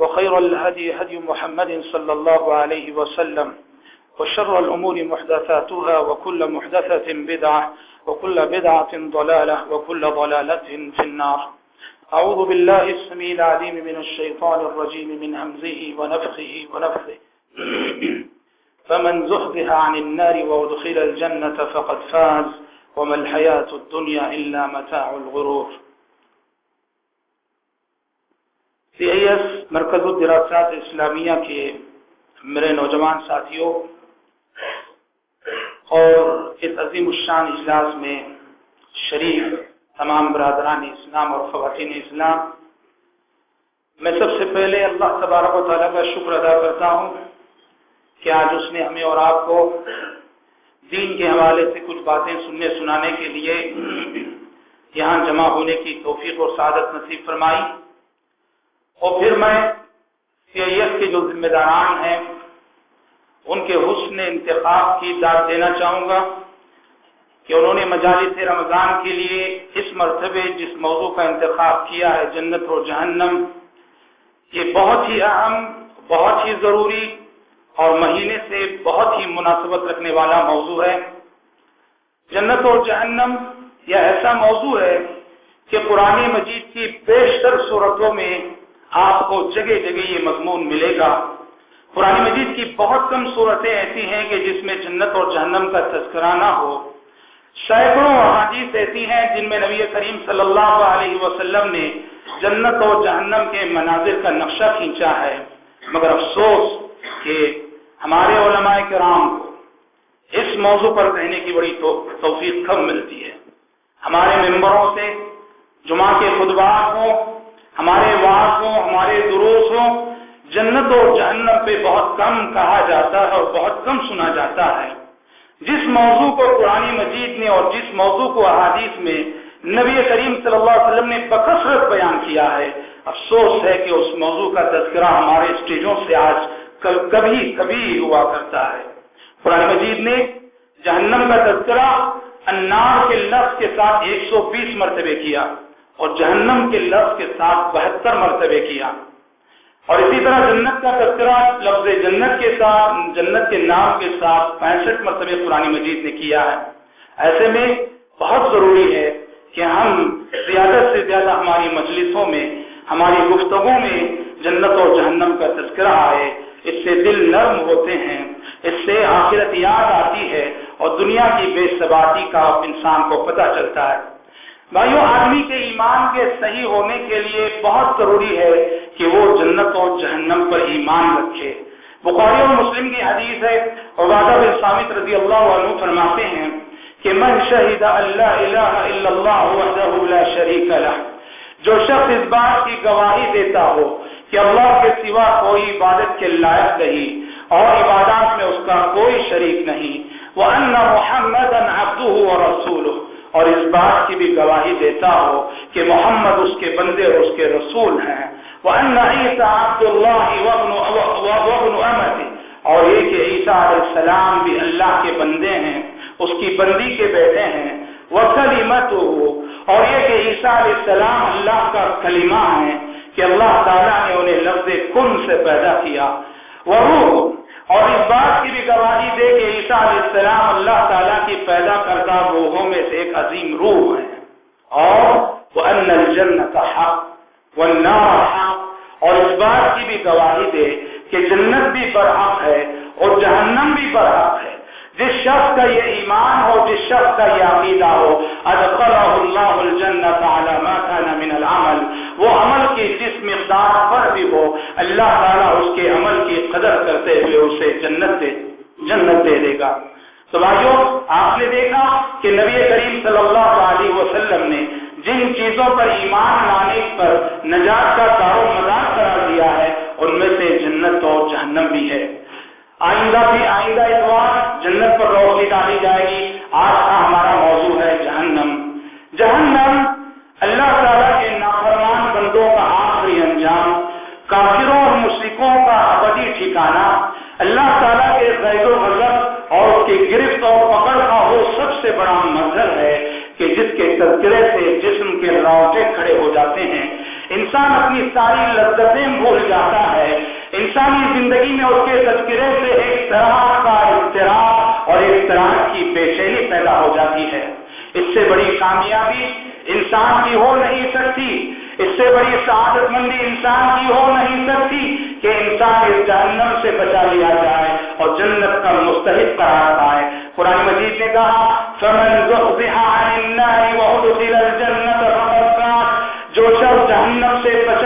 وخير الهدي هدي محمد صلى الله عليه وسلم، وشر الأمور محدثاتها، وكل محدثة بدعة، وكل بدعة ضلالة، وكل ضلالة في النار. أعوذ بالله السميع العليم من الشيطان الرجيم من همزه ونفخه ونفثه فمن زحزح عن النار وادخل الجنة فقد فاز، وما الحياة الدنيا إلا متاع الغرور. سی آئی ایس مرکز الدراسات اسلامیہ کے میرے نوجوان ساتھیوں اور اس عظیم الشان اجلاس میں شریف تمام برادران اسلام اور خواتین اسلام، میں سب سے پہلے اللہ تبارک و تعالیٰ کا شکر ادا کرتا ہوں کہ آج اس نے ہمیں اور آپ کو دین کے حوالے سے کچھ باتیں سننے سنانے کے لیے یہاں جمع ہونے کی توفیق اور سعادت نصیب فرمائی۔ اور پھر میں سی آئی ایف کے جو ذمہ داران ہیں، ان کے حسن انتخاب کی داد دینا چاہوں گا کہ انہوں نے مجالس رمضان کے لیے اس مرتبے، جس موضوع کا انتخاب کیا ہے، جنت اور جہنم، یہ بہت ہی اہم، بہت ہی ضروری اور مہینے سے بہت ہی مناسبت رکھنے والا موضوع ہے۔ جنت اور جہنم یہ ایسا موضوع ہے کہ قرآن مجید کی بیشتر صورتوں میں آپ کو جگہ جگہ یہ مضمون ملے گا۔ قرآن مجید کی بہت کم صورتیں ایسی ہیں کہ جس میں جنت اور جہنم کا تذکرہ نہ ہو۔ سینکڑوں احادیث ایسی ہیں جن میں نبی کریم صلی اللہ علیہ وسلم نے جنت اور جہنم کے مناظر کا نقشہ کھینچا ہے۔ مگر افسوس کہ ہمارے علماء کرام کو اس موضوع پر کہنے کی بڑی توفیق کم ملتی ہے۔ ہمارے ممبروں سے جمعہ کے خطبات ہوں۔ ہمارے واس ہوں ہمارے دروس ہوں جنت اور جہنم پہ بہت کم کہا جاتا ہے اور بہت کم سنا جاتا ہے۔ جس موضوع کو قرآن مجید نے اور جس موضوع کو احادیث میں نبی کریم صلی اللہ علیہ وسلم نے بکثرت بیان کیا ہے، افسوس ہے کہ اس موضوع کا تذکرہ ہمارے اسٹیجوں سے آج کبھی کبھی ہوا کرتا ہے۔ قرآن مجید نے جہنم کا تذکرہ انار کے لفظ کے ساتھ ایک سو بیس مرتبے کیا۔ اور جہنم کے لفظ کے ساتھ بہتر مرتبے کیا۔ اور اسی طرح جنت کا تذکرہ لفظ جنت کے ساتھ، جنت کے نام کے ساتھ پینسٹھ مرتبے قرآن مجید نے کیا ہے۔ ایسے میں بہت ضروری ہے کہ ہم زیادہ سے زیادہ ہماری مجلسوں میں، ہماری گفتگو میں جنت اور جہنم کا تذکرہ آئے۔ اس سے دل نرم ہوتے ہیں، اس سے آخرت یاد آتی ہے اور دنیا کی بے ثباتی کا انسان کو پتہ چلتا ہے۔ بھائیو، آدمی کے ایمان کے صحیح ہونے کے لیے بہت ضروری ہے کہ وہ جنت اور جہنم پر ایمان رکھے۔ بخاری اور مسلم کی حدیث ہے اور بن سامت رضی اللہ عنہ فرماتے ہیں کہ من شہید اللہ الہ الا اللہ وحدہ لا شریک لہ۔ جو شخص اس بات کی گواہی دیتا ہو کہ اللہ کے سوا کوئی عبادت کے لائق نہیں اور عبادات میں اس کا کوئی شریک نہیں وہ ان محمد عبدہ و اور اس بات کی بھی گواہی دیتا ہو کہ محمد اس کے بندے اور اس کے رسول ہیں۔ وہ ان عیسیٰ عبد اللہ وابن امت اور یہ کہ عیسیٰ علیہ السلام بھی اللہ کے بندے ہیں، اس کی بندی کے بیٹے ہیں۔ وہ کلیمت اور یہ کہ عیسیٰ علیہ السلام اللہ کا کلمہ ہے کہ اللہ تعالیٰ نے انہیں لفظ کن سے پیدا کیا۔ وہ اور اس بات کی بھی گواہی دے کہ عیسیٰ علیہ السلام اللہ تعالیٰ کی پیدا کردہ روحوں میں سے ایک عظیم روح ہے۔ اور وہ ان جنت حق وہ حق۔ اور اس بات کی بھی گواہی دے کہ کہ جنت بھی برحق ہے اور جہنم بھی برحق ہے۔ جس شخص کا یہ ایمان ہو، جس شخص کا یہ عقیدہ ہو اللہ الجنت علی ما كان من العمل۔ وہ عمل کی جس مقدار پر بھی ہو، اللہ تعالیٰ اس کے عمل کی قدر کرتے ہوئے اسے جنت دے جنت دے دے گا۔ تو بھائیو، آپ نے دیکھا کہ نبی کریم صلی اللہ علیہ وسلم نے جن چیزوں پر ایمان لانے پر نجات کا دار و مدار قرار دیا ہے، ان میں سے جنت اور جہنم بھی ہے۔ آئندہ بھی آئندہ اتوار جنت پر روشنی ڈالی جائے گی۔ آج کا ہمارا موضوع ہے جہنم۔ جہنم اللہ تعالیٰ کے نافرمان بندوں کا آخری انجام، کافروں اور مشرقوں کا ابدی ٹھکانا اللہ تعالیٰ کے غیر و غضب اور اس کی گرفت اور پکڑ کا وہ سب سے بڑا منظر ہے کہ جس کے تذکرے سے جسم کے روٹے کھڑے ہو جاتے ہیں۔ انسان اپنی ساری لذتیں بھول جاتا ہے۔ انسانی زندگی میں اس کے تذکرے سے ایک طرح کا اضطراب اور ایک طرح کی بے چینی پیدا ہو جاتی ہے۔ اس سے بڑی کامیابی انسان کی ہو نہیں سکتی۔ اس سے بڑی سعادت مندی انسان کی ہو نہیں سکتی کہ انسان اس جہنم سے بچا لیا جائے اور جنت کا مستحق قرار پائے۔ قرآن مجید نے کہا، فمن النار جو شخص جہنم سے بچا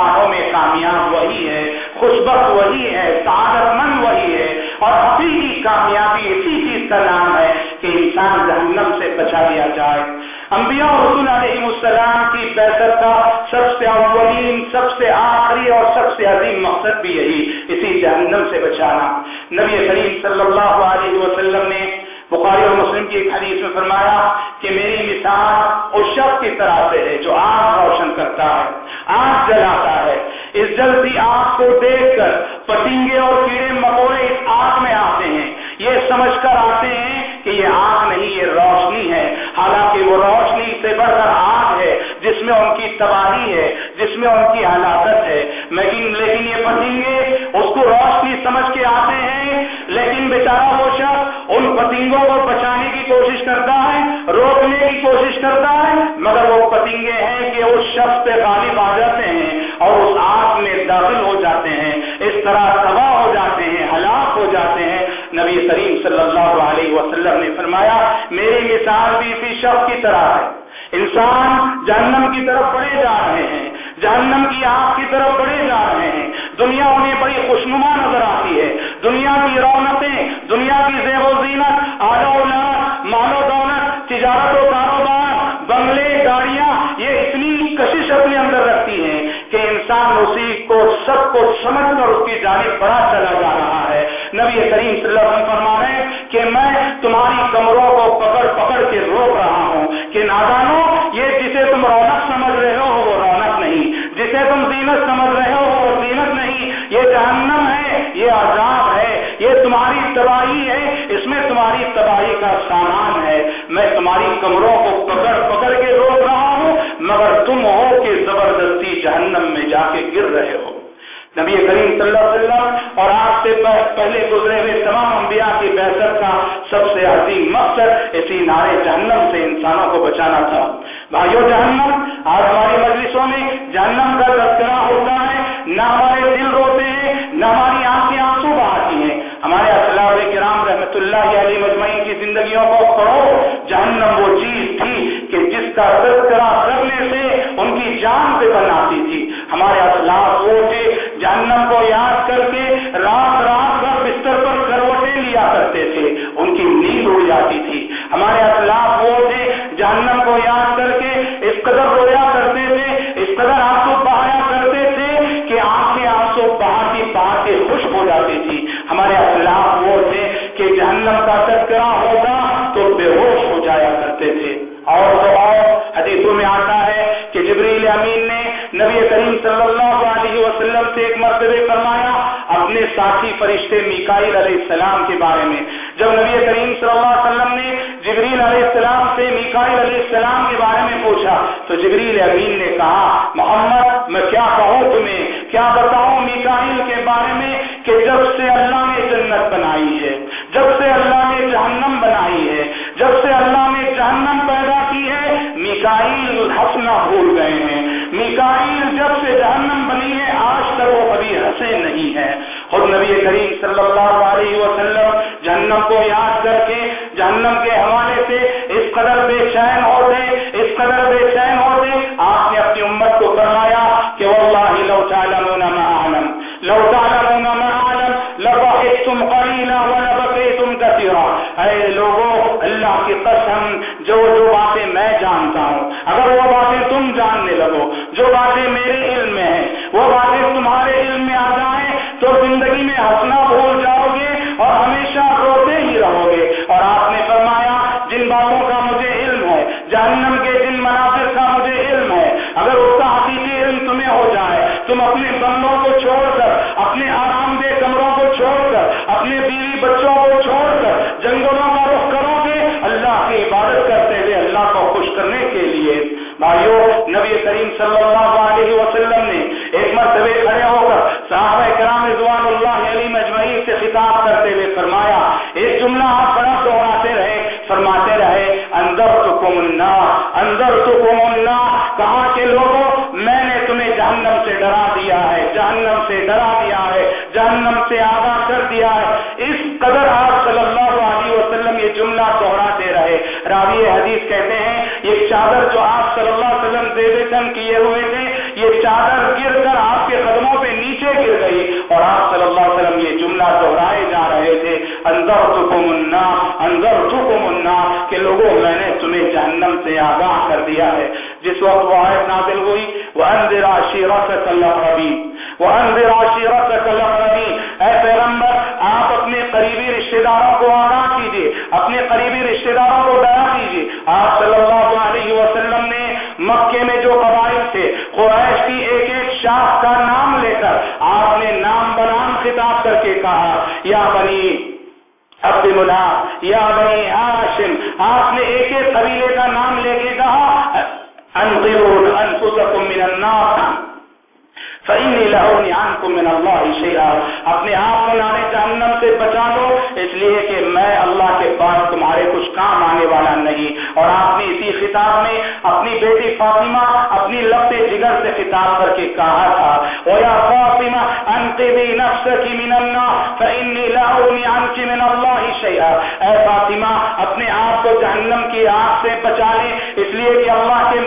صحیح میں کامیاب وہی ہے، خوشبخت وہی ہے سعادت مند وہی ہے اور حقیقی کامیابی اسی چیز کا نام ہے کہ انسان جہنم سے بچا لیا جائے۔ انبیاء اور رسول علیہ السلام کی بہتر کا سب سے اولین، سب سے آخری اور سب سے عظیم مقصد بھی یہی، اسی جہنم سے بچانا۔ نبی کریم صلی اللہ علیہ وسلم نے بخاری اور مسلم کی ایک حدیث میں فرمایا کہ میری مثال اس شخص کی طرح سے ہے، جو آگ روشن کرتا ہے۔ آگ جلاتا ہے۔ اس جلدی آگ کو دیکھ کر پتنگے اور کیڑے مکوڑے اس آگ میں آتے ہیں۔ یہ سمجھ کر آتے ہیں کہ یہ آگ نہیں، یہ روشنی ہے۔ حالانکہ وہ روشنی سے بڑھ کر آگ ہے، جس میں ان کی تباہی ہے، جس میں ان کی ہلاکت ہے۔ لیکن لیکن یہ پتنگے اس کو روشنی سمجھ کے آتے ہیں، لیکن بیچارہ وہ شخص ان پتنگوں کو بچانے کی کوشش کرتا ہے، روکنے کی کوشش کرتا ہے، مگر وہ پتنگے ہیں کہ اس شخص پہ غالب آ جاتے ہیں اور اس آگ میں داخل ہو جاتے ہیں۔ اس طرح تباہ نبی کریم صلی اللہ علیہ وسلم نے فرمایا، میری مثال بھی اسی شخص کی طرح ہے۔ انسان جہنم کی طرف بڑھے جا رہے ہیں، جہنم کی آگ کی طرف بڑھے جا رہے ہیں۔ دنیا انہیں بڑی خوشنما نظر آتی ہے۔ دنیا کی رونقیں، دنیا کی زیب و زینت آلو مالو دولت، تجارت و کاروبار، بنگلے، گاڑیاں، یہ اتنی کشش اپنے اندر رکھتی ہیں کہ انسان اسی کو، سب کو سمجھ کر اس کی جانب بڑا چلا جا رہا ہے نبی کریم صلی اللہ علیہ وسلم فرما کہ میں تمہاری کمروں کو پکڑ پکڑ کے روک رہا ہوں۔ کہ نادانو، یہ جسے تم رونق سمجھ رہے ہو، وہ رونق نہیں۔ جسے تم زینت سمجھ رہے ہو، وہ زینت نہیں۔ یہ جہنم ہے، یہ عذاب ہے، یہ تمہاری تباہی ہے۔ اس میں تمہاری تباہی کا سامان ہے۔ میں تمہاری کمروں کو پکڑ پکڑ کے روک رہا ہوں، مگر تم ہو کہ زبردستی جہنم میں جا کے گر رہے ہو۔ نبی کریم صلی اللہ علیہ وسلم آپ سے پہلے گزرے ہوئے تمام انبیاء کی بحثت کا سب سے عظیم مقصد اسی نارے جہنم سے انسانوں کو بچانا تھا۔ بھائیو، جہنم، آج ہماری مجلسوں میں جہنم کا تذکرہ ہوتا ہے۔ نہ ہمارے دل روتے ہیں، نہ ہماری آنکھیں آنسو بہاتی ہیں۔ ہمارے اسلام کرام رحمت اللہ علی مجمعین کی زندگیوں کو پڑھو جہنم وہ چیز تھی کہ جس کا تذکرہ کرنے سے ان کی جان پہ بناتی تھی۔ ہمارے اسلاف وہ تھے جہنم کو یاد کر کے رات رات بھر بستر پر کروٹیں لیا کرتے تھے۔ ان کی نیند اڑ جاتی تھی۔ ہمارے اطلاع وہ تھے جہنم کو یاد کر کے اس قدر ساتھی فرشتے میکائل علیہ السلام کے بارے میں۔ جب نبی کریم صلی اللہ علیہ وسلم نے جبریل علیہ السلام سے میکائل علیہ السلام کے بارے میں پوچھا، تو جبریل امین نے کہا، محمد، میں کیا کہوں تمہیں؟ کیا بتاؤں میکائل کے بارے میں کہ جب سے اللہ نے جنت بنائی ہے؟ خود نبی کریم صلی اللہ علیہ وسلم جہنم کو یاد کر کے جہنم کے حوالے سے اس قدر بے چین ہوتے، اس قدر بے چین ہوتے، آپ نے اپنی امت کو فرمایا کہ واللہ لو تعلمون ما اعلم، لو تعلمون ما اعلم لضحكتم قليلا ولبقيتم كثيرا اے لوگوں اللہ کی قسم، جو جو باتیں میں جانتا ہوں، اگر وہ باتیں تم جاننے لگو، جو باتیں میرے علم میں ہیں، وہ باتیں جہنم سے ڈرا دیا ہے، جہنم سے آگاہ کر دیا ہے۔ اس قدر آپ صلی اللہ علیہ وسلم یہ جملہ دوہراتے رہے۔ راوی حدیث کہتے ہیں، یہ چادر جو آپ صلی اللہ علیہ وسلم دیویشن کیے ہوئے تھے، یہ چادر گر کر آپ کے قدموں پہ نیچے گر گئی۔ اور آپ صلی اللہ علیہ وسلم یہ جملہ دوہرائے جا رہے تھے اندر تو منا اندر تو منا کہ لوگوں، میں نے تمہیں جہنم سے آگاہ کر دیا ہے۔ جس وقت وہ آیت نازل ہوئی وہ اندرا شیرا اندر عشیرت الربی وہ اندر عشیرت اے پیغمبر، آپ اپنے قریبی رشتہ داروں کو آگاہ کیجیے، اپنے قریبی رشتہ داروں کو ڈرا کیجیے۔ آپ صلی اللہ علیہ وسلم نے مکے میں جو قبائل تھے، قریش کی ایک ایک شاخ کا نام لے کر آپ نے نام بنام خطاب کر کے کہا، یا بنی خطاب کر کے کہا تھا، وَيَا فاطمہ انقذی نفسکی من النار فإنی لہونی عنک من اللہ شیئا اے فاطمہ، اپنے آپ کو جہنم کی آگ سے بچا لیں اس لیے کہ اللہ کے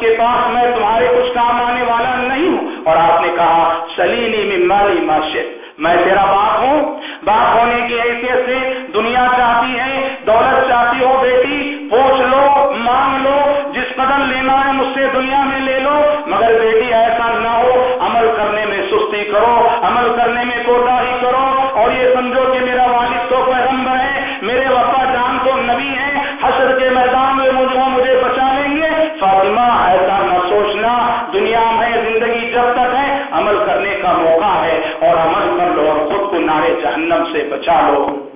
کے پاس میں تمہارے کچھ کام آنے والا نہیں ہوں۔ اور آپ نے کہا سلینی من مالی ماشد میں تیرا باپ ہوں۔ باپ ہونے کی حیثیت سے دنیا چاہتی ہے، دولت چاہتی ہو بیٹی، پوچھ لو، مانگ لو، جس قدر لینا ہے مجھ سے دنیا میں لے لو۔ مگر بیٹی ایسا نہ ہو، عمل کرنے میں سستی کرو، عمل کرنے میں کوتا ہی کرو۔ اور یہ سمجھو کہ میرا والد تو پیغمبر ہے، میرے وفا جان تو نبی ہے۔ حشر کے میدان میں مجھے مجھے بچا لیں گے۔ فاطمہ، ایسا نہ سوچنا۔ دنیا میں زندگی جب تک ہے، عمل کرنے کا موقع ہے۔ اور عمل کر لو اور خود کو نارے جہنم سے بچا لو۔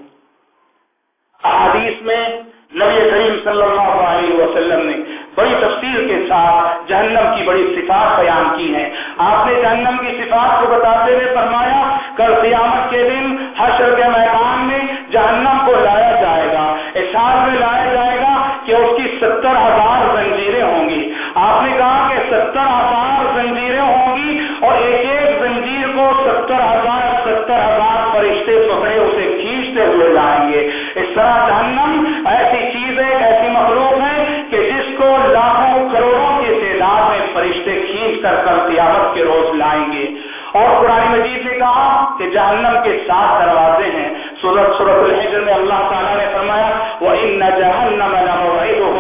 احادیث میں نبی کریم صلی اللہ علیہ وسلم نے بڑی تفصیل کے ساتھ جہنم کی بڑی صفات بیان کی ہیں۔ آپ نے جہنم کی صفات کو بتاتے ہوئے فرمایا، کل قیامت کے دن حشر کے میدان میں جہنم کو لایا جائے گا۔ احساس میں لایا جائے گا کہ اس کی ستر قیامت کے روز لائیں گے۔ اور قرآن مجید نے کہا کہ جہنم کے سات دروازے ہیں۔ سورت سورت الحجر میں اللہ تعالیٰ نے فرمایا وہ ان جہنم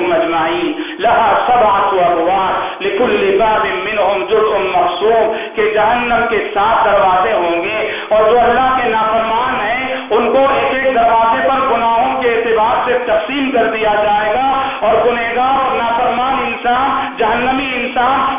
مجمعین لہا سبعت ابواب لكل باب منهم جزء مقسوم کہ جہنم کے سات دروازے ہوں گے۔ اور جو اللہ کے نافرمان ہیں، ان کو ایک ایک دروازے پر گناہوں کے اعتبار سے تقسیم کر دیا جائے گا۔ اور گنہگار اور نافرمان انسان جہنمی انسان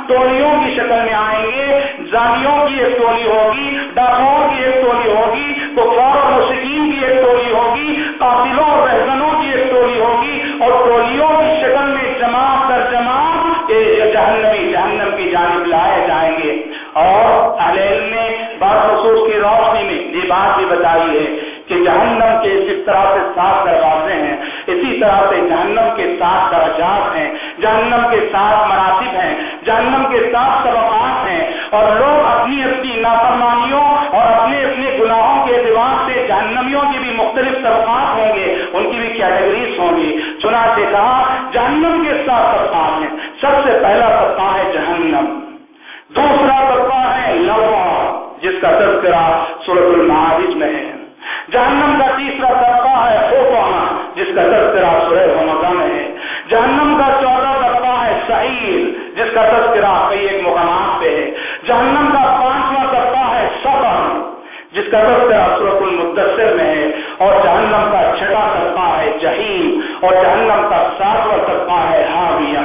ٹولیوں کی شکل میں آئیں گے زانیوں کی ایک ٹولی ہوگی ڈاکوؤں کی ایک ٹولی ہوگی، کفار اور مشکین کی ایک ٹولی ہوگی، قاتلوں اور رہزنوں کی ایک ٹولی ہوگی اور ٹولیوں کی شکل میں جماعت در جماعت جہنمی، جہنم کی جانب لائے جائیں گے۔ اور اہل نے بات خصوص کی روشنی میں یہ بات بھی بتائی ہے اسی طرح سے جہنم کے سات درجات ہیں، جہنم کے سات مراتب ہیں، جہنم کے سات طبقات ہیں۔ اور لوگ اپنی اپنی نافرمانیوں اور اپنے اپنے گناہوں کے اعتبار سے جہنمیوں کی بھی مختلف طبقات ہوں گے، ان کی بھی کیٹیگریز ہوں گی۔ چنانچہ کہا، جہنم کے سات طبقات ہیں۔ سب سے پہلا طبقہ ہے جہنم۔ دوسرا طبقہ ہے لوا، جس کا تذکرہ سورت المعارج میں ہے۔ جہنم کا تیسرا طبقہ ہے خوفانا جس کا تذکرہ سورہ حمدہ میں ہے۔ جہنم کا چوتھا طبقہ ہے سعید جس کا تذکرہ کئی ایک مقامات پہ ہے۔ جہنم کا پانچواں طبقہ ہے صبر، جس کا تذکرہ سورت المدثر میں ہے۔ اور جہنم کا چھٹا طبقہ ہے جہیم، اور جہنم کا ساتواں طبقہ ہے حاویہ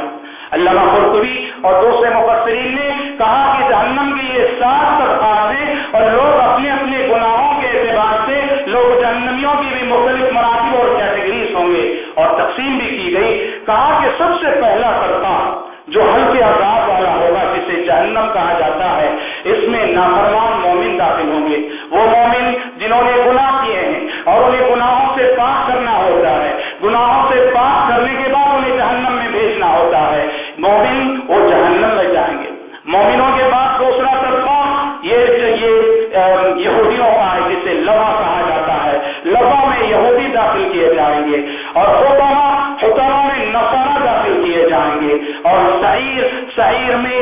علامہ قرطبی اور دوسرے مفسرین نے کہا کہ جہنم کے یہ سات طبقات ہیں اور لوگ اپنے جو ہلکے عذاب والا ہوگا جسے جہنم کہا جاتا ہے، اس میں نافرمان مومن داخل ہوں گے۔ وہ مومن جنہوں نے گناہ کیے ہیں اور انہیں گناہوں سے پاک کرنا ہوتا ہے۔ گناہوں سے پاک کرنے کے بعد انہیں جہنم میں بھیجنا ہوتا ہے۔ مومن وہ جہنم میں جائیں گے۔ مومنوں کے بعد دوسرا طبقہ یہ یہودیوں کا ہے، جسے لبا کہا جاتا ہے۔ لبا میں یہودی داخل کیے جائیں گے۔ اور اور شعیر شعیر میں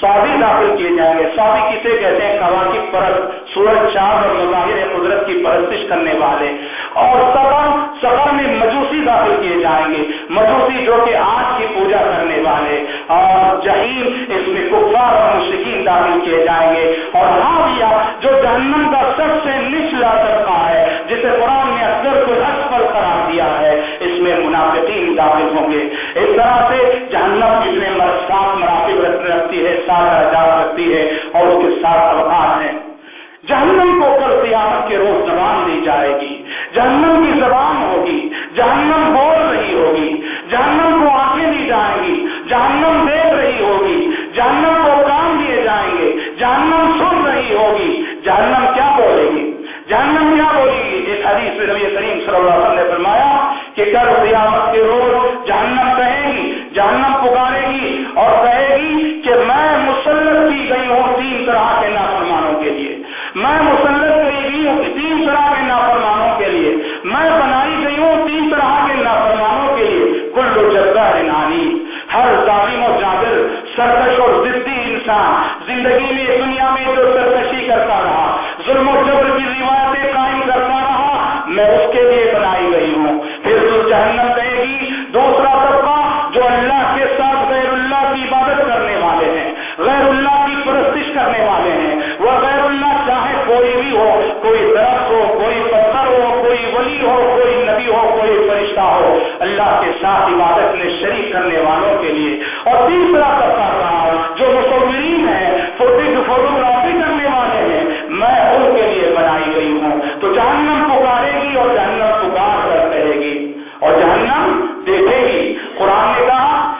سابی داخل کیے جائیں گے۔ سابی کسے کہتے ہیں؟ کوا کی پرت سورج چاند اور مظاہر قدرت کی پرستش کرنے والے۔ اور سبر سبر میں مجوسی داخل کیے جائیں گے۔ مجوسی جو کہ آج کی پوجا کرنے والے۔ اور جہیم اس میں کفار اور مشکین داخل کیے جائیں گے۔ اور ہاویہ جو جہنم کا سب سے نچلا طبقہ ہے، جسے قرآن نے اکثر کو اسفل قرار دیا ہے۔ منافقین داخل ہوں گے۔ اس طرح سے جہنم جتنے سات مراتب رکھتی ہے سات درجات رکھتی ہے اور اس کے سات طبقات ہیں۔ جہنم کو کل قیامت کے روز زبان دی جائے گی۔ جہنم کی زبان ہوگی، جہنم بول رہی ہوگی، جہنم کو آنکھیں دی جائیں گی، جہنم دیکھ رہی ہوگی، جہنم کو کام دیے جائیں گے، جہنم سن رہی ہوگی، جہنم کیا بولے گی؟ جہنم کیا بولے گی؟ ایک حدیث میں نبی کریم صلی اللہ علیہ وسلم نے فرمایا کہ کل قیامت کے روز جہنم کہے گی، جہنم پکارے گی اور کہے گی کہ میں مسلط کی گئی ہوں تین طرح کے نافرمانوں کے لیے۔ میں مسلط کی گئی ہوں تین طرح کے نافرمانوں کے لیے۔ میں بنائی گئی ہوں تین طرح کے نافرمانوں کے لیے۔ کل جگہ نانی، ہر ظالم و جابر سرکش اور ضدی انسان، زندگی میں، دنیا میں جو اللہ کے ساتھ عبادت میں شریک کرنے والوں کے لیے۔ اور تیسرا طبقہ کہا جو مصورین ہیں فوٹوگرافی کرنے والے ہیں، میں ان کے لیے بنائی گئی ہوں۔ تو جہنم پکارے گی اور جہنم پکار کر کہے گی۔ اور جہنم دیکھے گی۔ قرآن نے کہا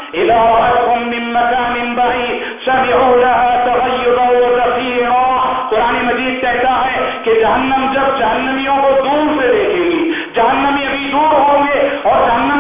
قرآن مجید کہتا ہے کہ جہنم جب جہنمیوں کو دور سے دیکھے گی، جہنمی ابھی دور ہوں گے اور جہنم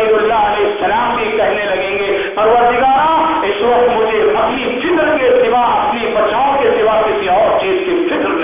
ابراہیم اللہ علیہ السلام بھی کہنے لگیں گے، پروردگارا، اس وقت مجھے اپنی فکر کے سوا، اپنی بچاؤ کے سوا کسی اور چیز کی فکر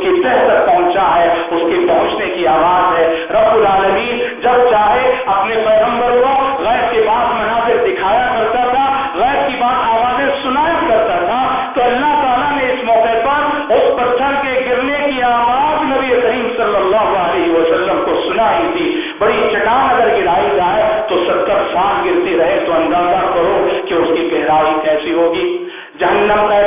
کی تہ تک پہنچا ہے، اس کے پہنچنے کی آواز ہے۔ رب العالمین جب چاہے اپنے پیغمبر کو غیر کے بعد مناظر دکھایا کرتا تھا غیر کی بات آوازیں سنایا کرتا تھا، تو اللہ تعالیٰ نے اس موقع پر اس پتھر کے گرنے کی آواز نبی کریم صلی اللہ علیہ وسلم کو سنائی تھی بڑی چٹان اگر گرائی جائے تو ستر سال گرتی رہے تو اندازہ کرو کہ اس کی گہرائی کیسی ہوگی۔ جہنم کا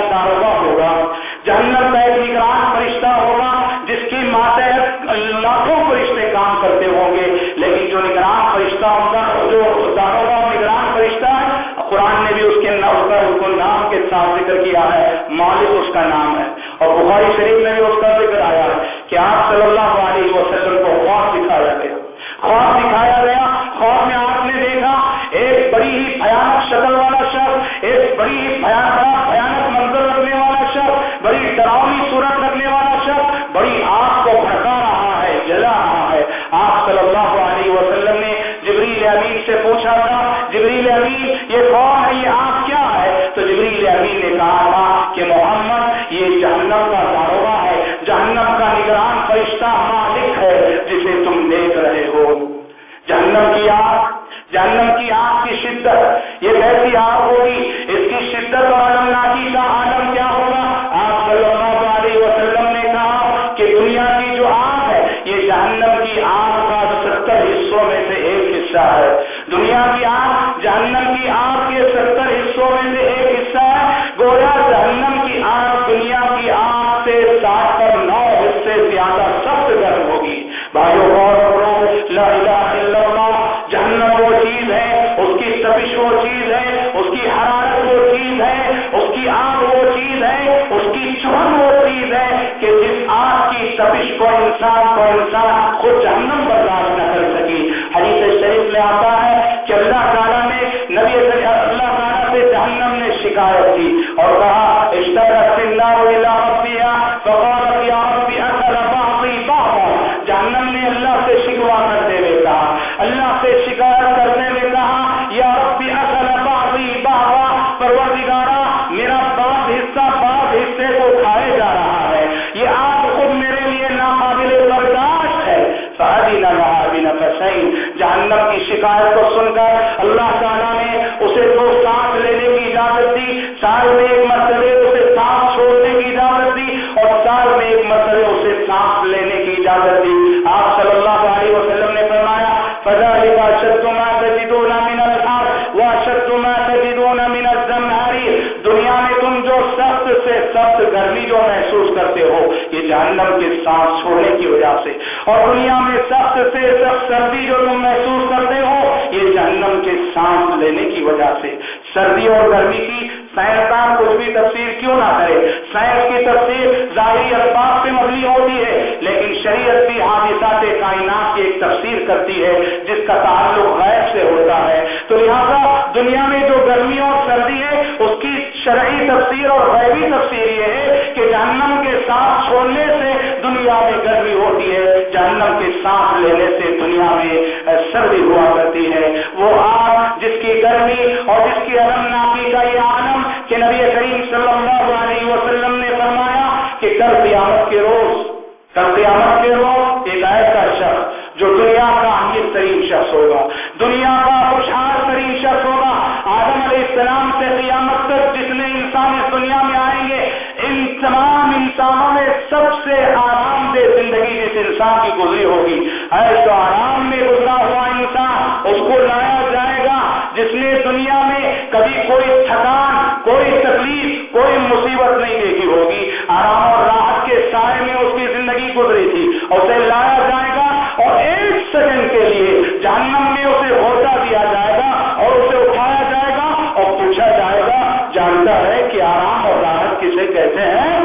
کو انسان کو انسان خود جہنم برداشت نہ کر سکے۔ حدیث شریف میں آتا ہے شکایت کو سن کر اللہ تعالیٰ نے اسے دو سانس لینے کی اجازت دی سال میں ایک مرتبہ اسے سانس چھوڑنے کی اجازت دی اور سال میں ایک مرتبہ اسے سانس لینے کی اجازت دی۔ آپ صلی اللہ علیہ وسلم نے فرمایا فضا دنیا میں تم جو سخت سے سخت گرمی جو محسوس کرتے ہو، یہ جہنم کے سانس چھوڑنے کی وجہ سے۔ اور دنیا میں سخت سے سخت سردی جو تم محسوس دینے کی وجہ سے سردی اور گرمی کی سے آرام دہ زندگی جس انسان کی گزری ہوگی۔ تو آرام میں گزرا ہوا انسان، اس کو لایا جائے گا، جس نے دنیا میں کبھی کوئی تھکان، کوئی تکلیف، کوئی مصیبت نہیں دیکھی ہوگی۔ آرام اور راحت کے سائے میں اس کی زندگی گزری تھی۔ اسے لایا جائے گا اور ایک سیکنڈ کے لیے جہنم میں اسے ہوتا دیا جائے گا اور اسے اٹھایا جائے گا اور پوچھا جائے گا، جانتا ہے کہ آرام اور راحت کسے کہتے ہیں؟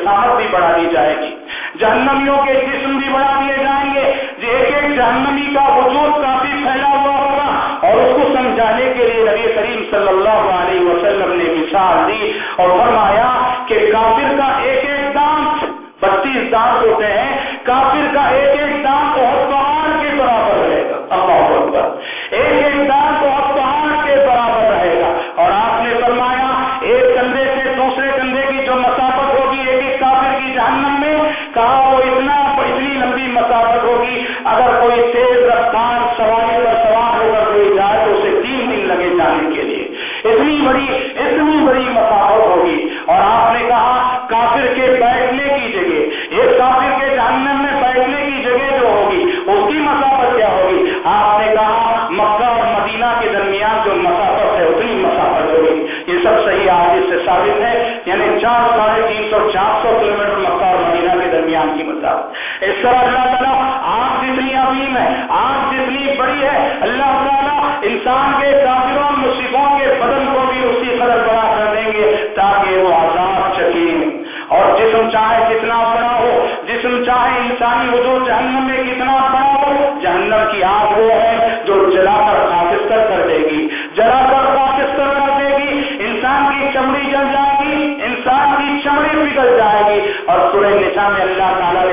جسامت بھی بڑھا دی جائے گی۔ جہنمیوں کے جسم بھی بڑھا دیے جائیں گے۔ ایک ایک جہنمی کا وجود کافی پھیلا ہوا ہوگا۔ اور اس کو سمجھانے کے لیے نبی کریم صلی اللہ علیہ وسلم نے مثال دی اور فرمایا کہ کافر کا ایک ایک دانت بتیس دانت ہوتے ہیں۔ کافر کا ایک ایک دانت بہت بہار کے برابر رہے گا۔ اللہ ایک ہزار ساڑھے تین سو چار سو کلو میٹر مکہ اور مدینہ کے درمیان کی مسافت اس طرح اللہ تعالیٰ آنکھ جتنی عظیم ہے آگ جتنی بڑی ہے، اللہ تعالیٰ انسان کے کافروں مصیبوں کے بدن کو بھی اسی قدر بڑا کر دیں گے تاکہ وہ آزاد چکین اور جسم چاہے کتنا بڑا ہو، جسم چاہے انسانی وجود جہنم میں کتنا بڑا ہو، جہنم کی آگ وہ ہے میں اللہ تعالیٰ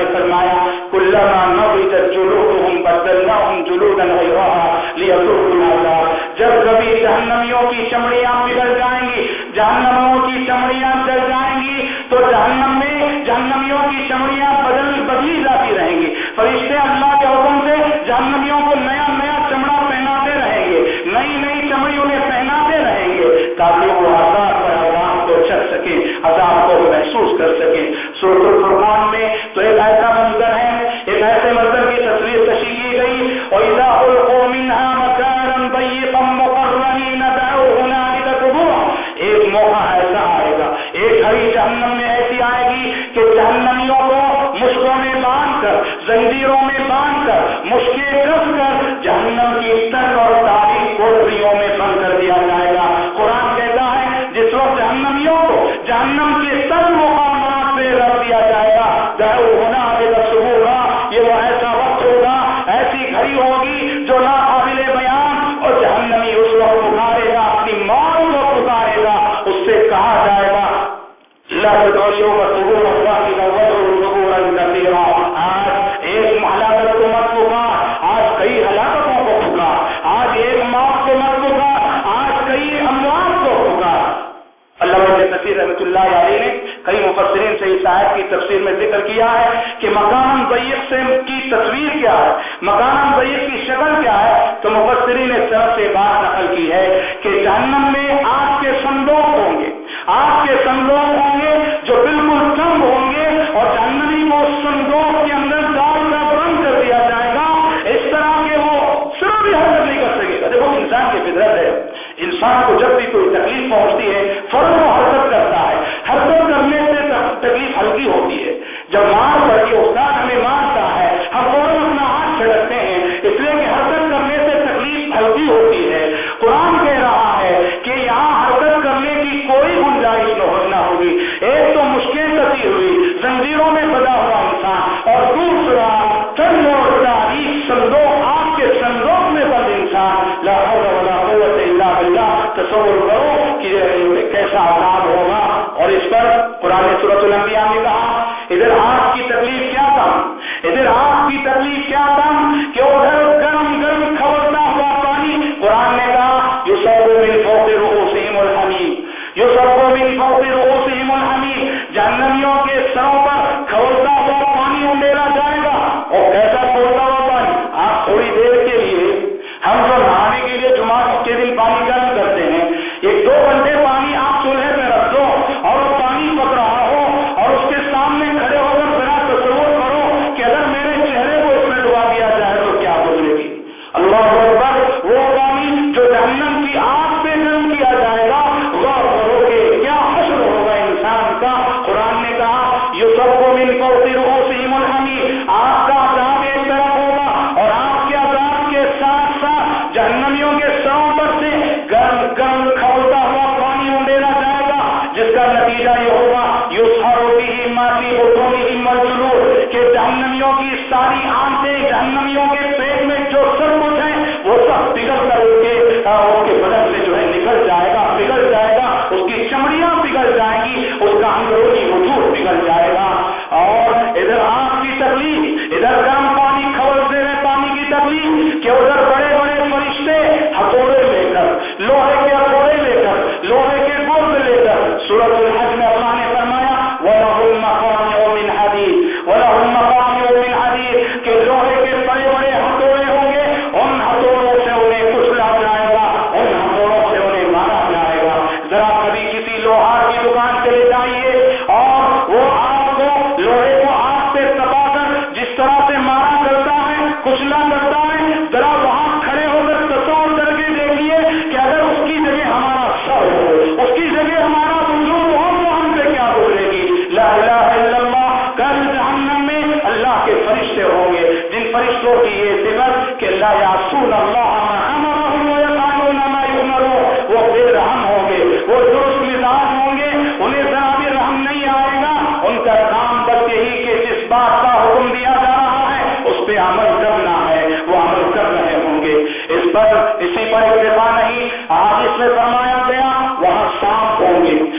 پر اتفاق نہیں آج اس میں فرمایا گیا وہاں سانپ ہوں گے۔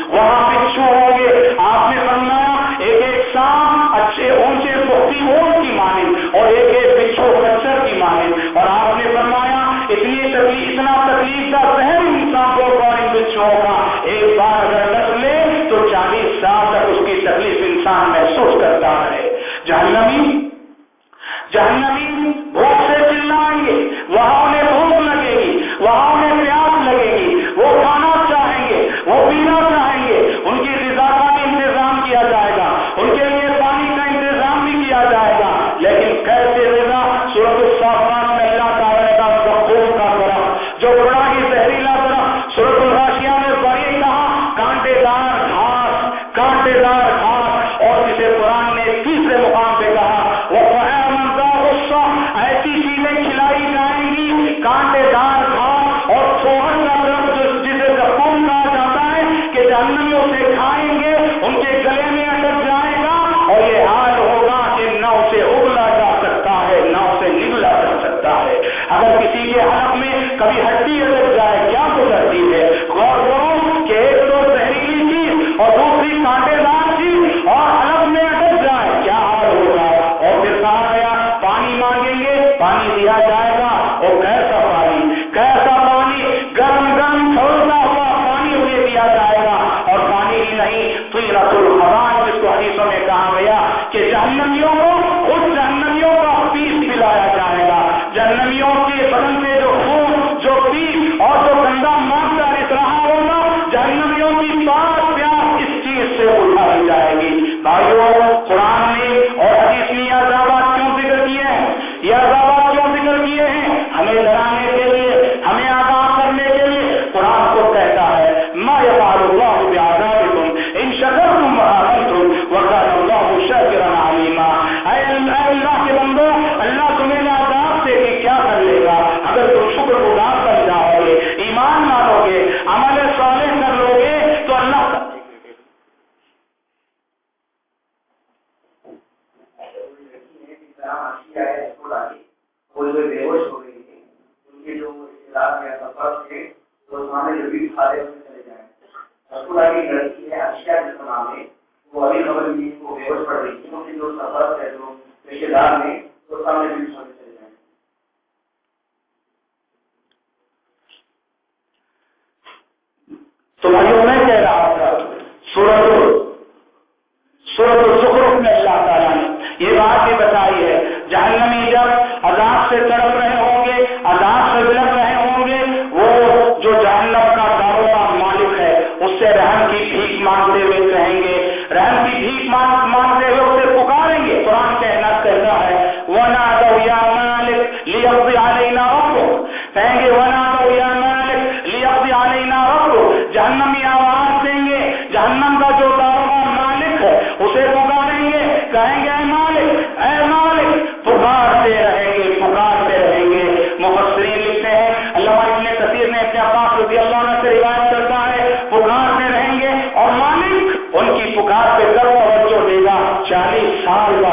ہوں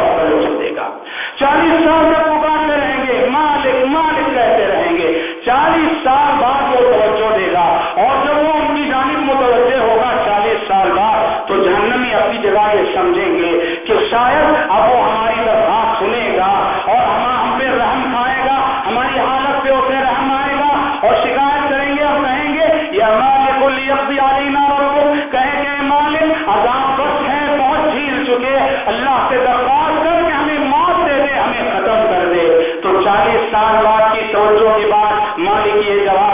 چکے اللہ سے درخواست کر کے ہمیں موت دے دے، ہمیں ختم کر دے۔ تو چالیس سال بعد کی توجہ کے بعد مالک یہ جواب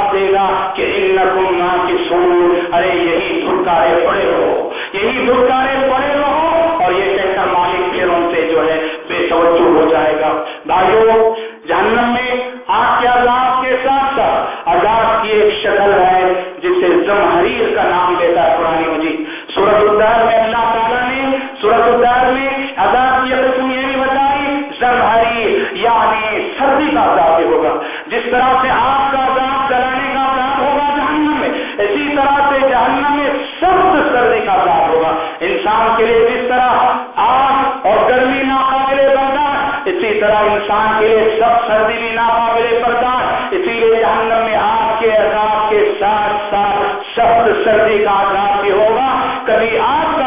سردی کا اثرات بھی ہوگا کبھی آپ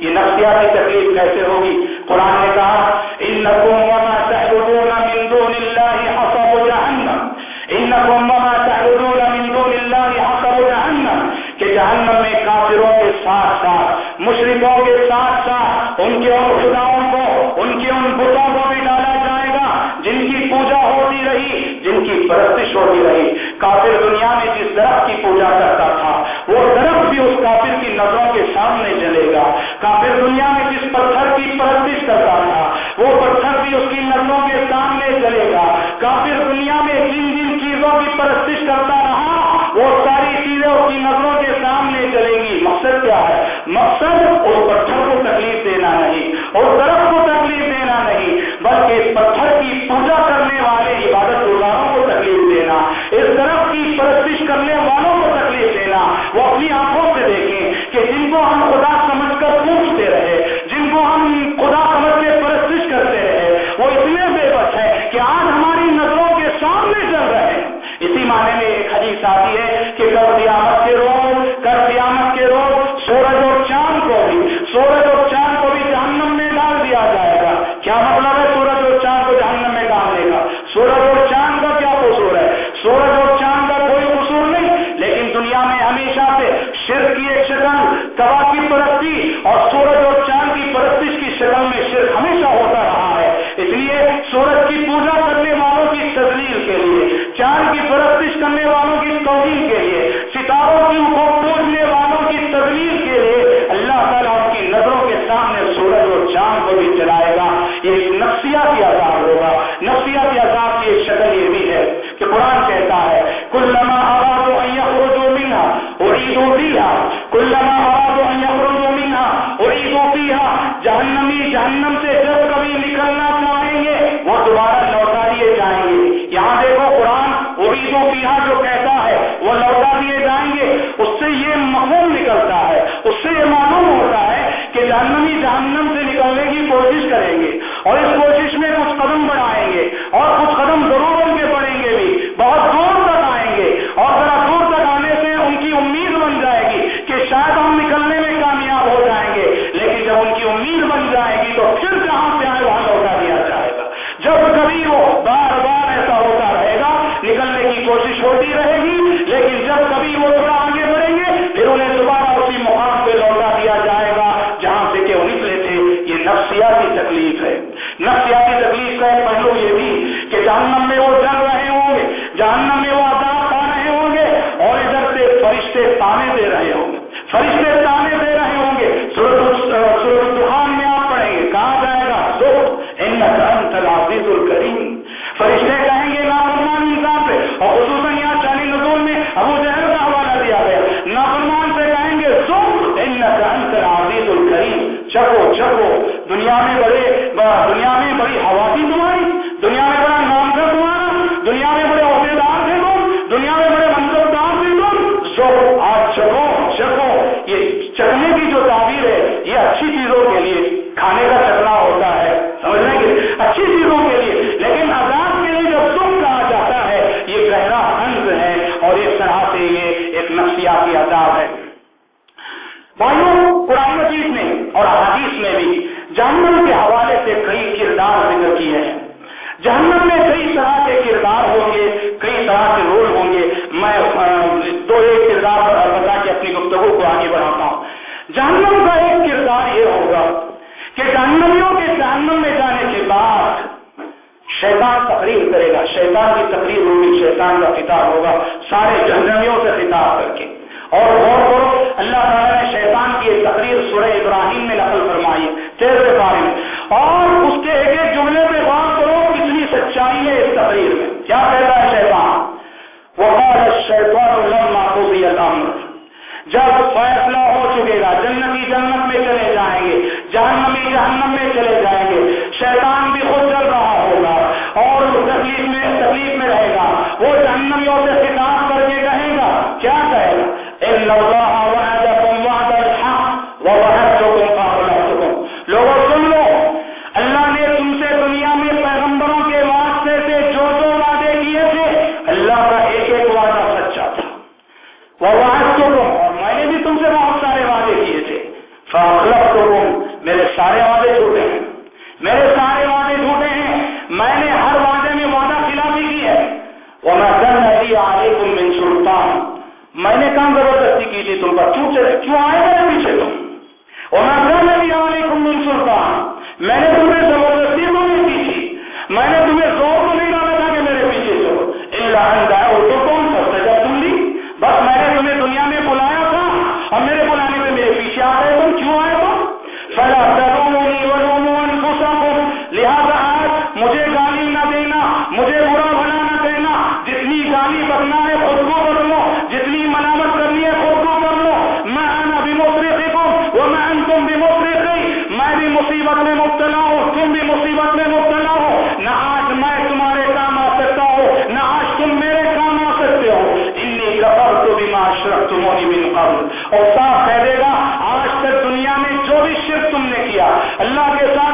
یہ نفسیاتی تکلیف کیسے ہوگی؟ قرآن نے کہا، انکم جہنم. میں کافروں کے ساتھ ساتھ، مشرکوں کے ساتھ ساتھ، ان کے ان خداؤں کو، ان کے ان بتوں کو بھی ڈالا جائے گا، جن کی پوجا ہوتی رہی، جن کی پرستش ہوتی رہی۔ کافر دنیا میں جس درخت کی پوجا کرتا تھا، وہ درخت بھی اس کافر کی نظروں کے سامنے جلے گا۔ چیزوں کی پرستش کرتا رہا، وہ ساری چیزیں اس کی نظروں کے سامنے چلیں گی۔ مقصد کیا ہے؟ مقصد اس پتھر کو تکلیف دینا نہیں۔ اور طرف جہنم سے ڈر تقریر کرے گا، شیطان کی تقریر ہوگی، شیطان کا خطاب ہوگا، سارے جہنمیوں سے خطاب کر کے۔ اور غور کرو، اللہ تعالیٰ نے شیطان کی ایک تقریر سورہ ابراہیم میں نقل فرمائی، تیرے بارے میں۔ اور اس کے ایک ایک جملے پہ غور کرو، کتنی سچائی ہے اس تقریر میں۔ کیا کہتا ہے شیطان؟ وہ شیطان اللہ قضی جب فیصلہ اللہ کے ساتھ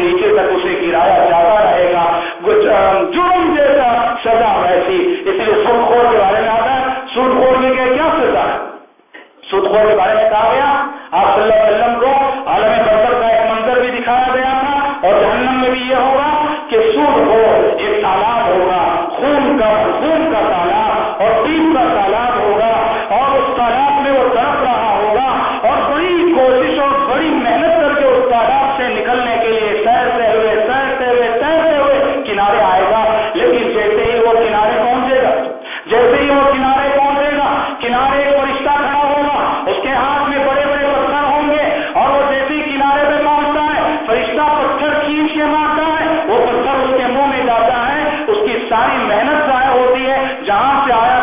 نیچے تک اسے گرایا جاتا رہے گا۔ جو ساری محنت ضائع ہوتی ہے جہاں سے آیا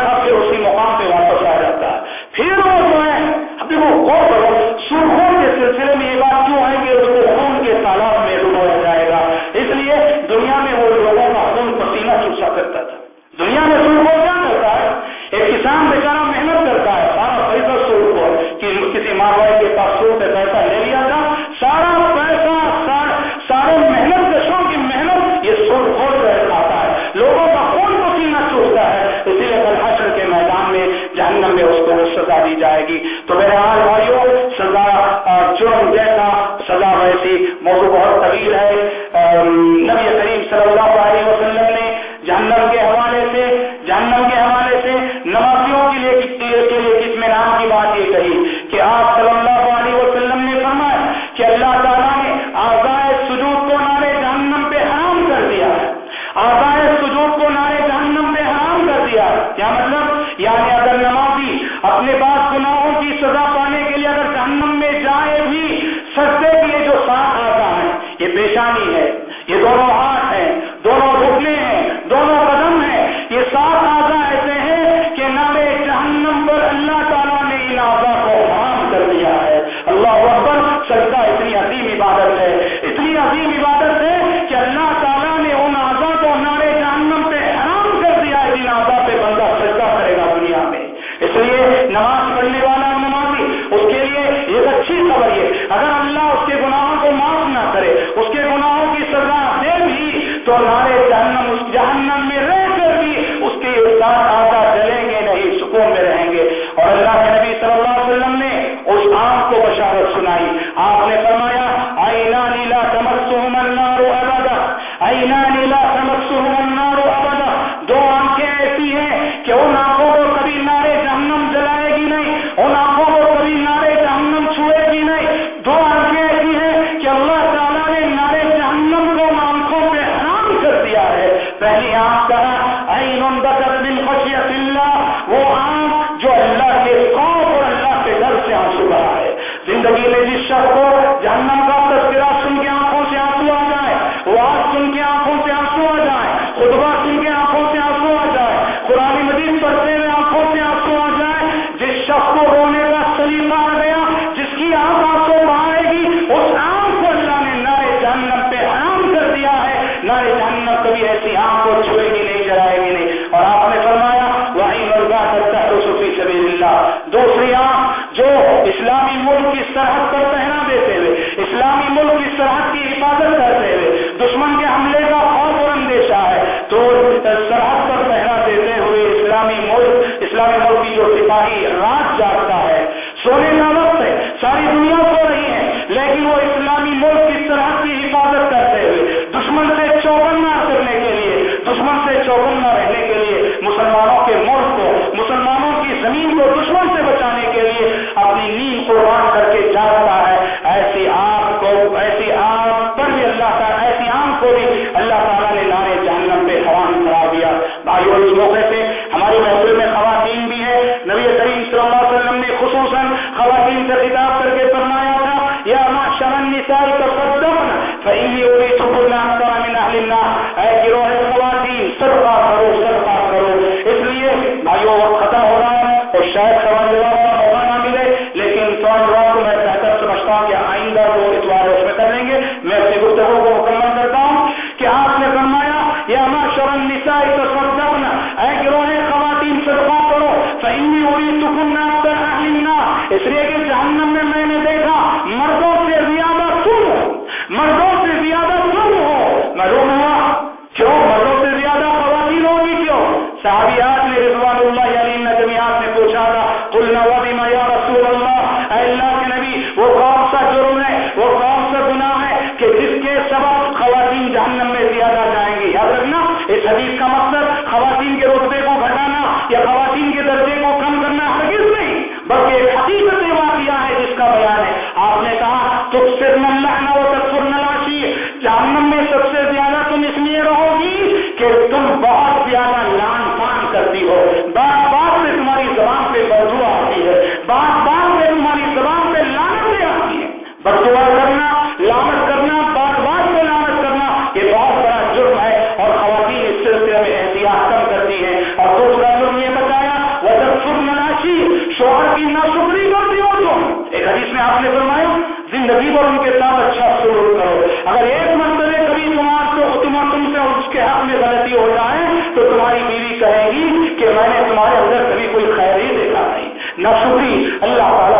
کہ میں نے تمہارے اندر کبھی کوئی خیر ہی دیکھا نہیں، نہ شکری اللہ تعالیٰ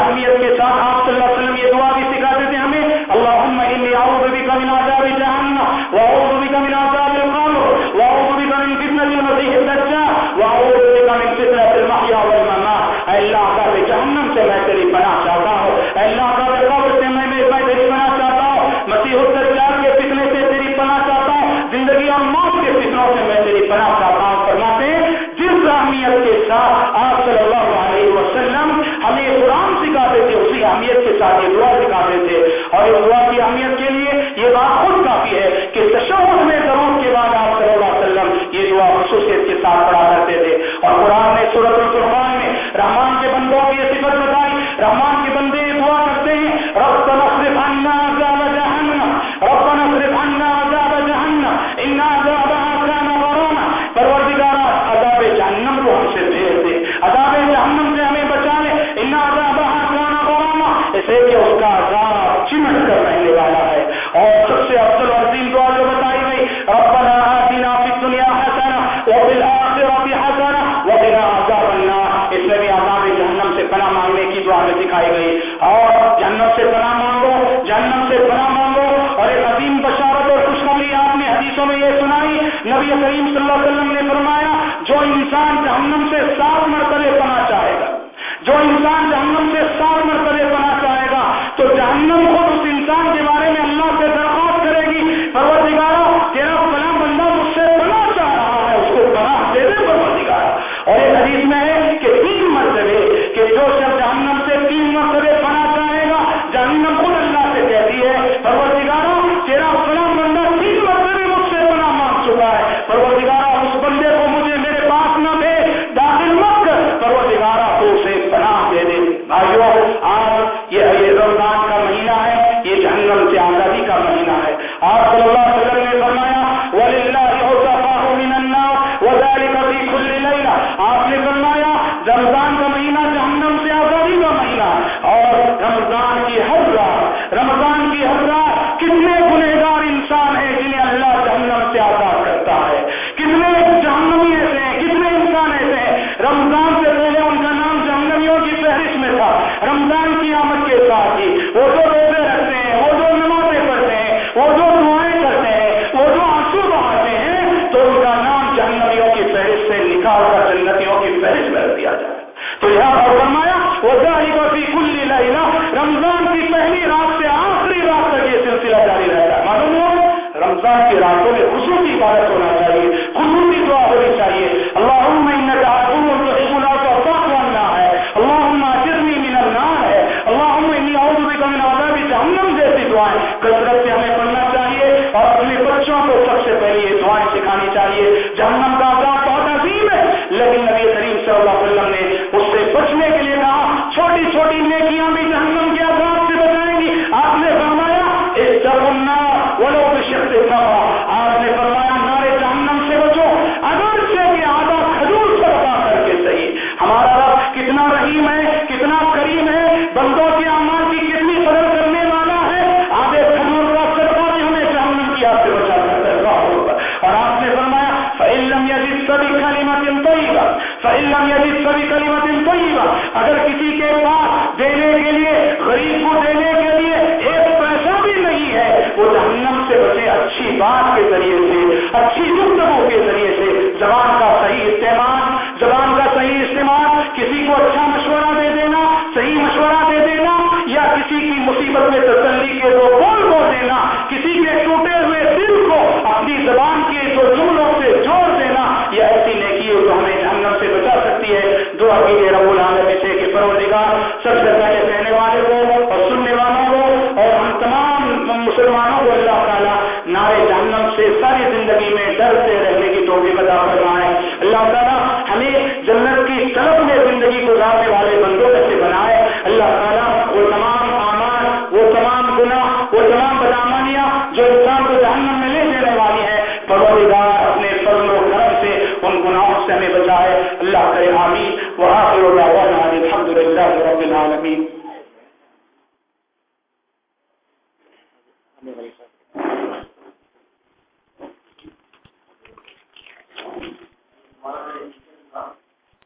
اہمیت کے ساتھ آپ وہ جہنم سے بچے اچھی بات کے ذریعے سے، اچھی گفتگو کے ذریعے سے زبان کا صحیح استعمال، زبان کا صحیح استعمال، کسی کو اچھا مشورہ دے دینا، صحیح مشورہ دے دینا یا کسی کی مصیبت میں ہیں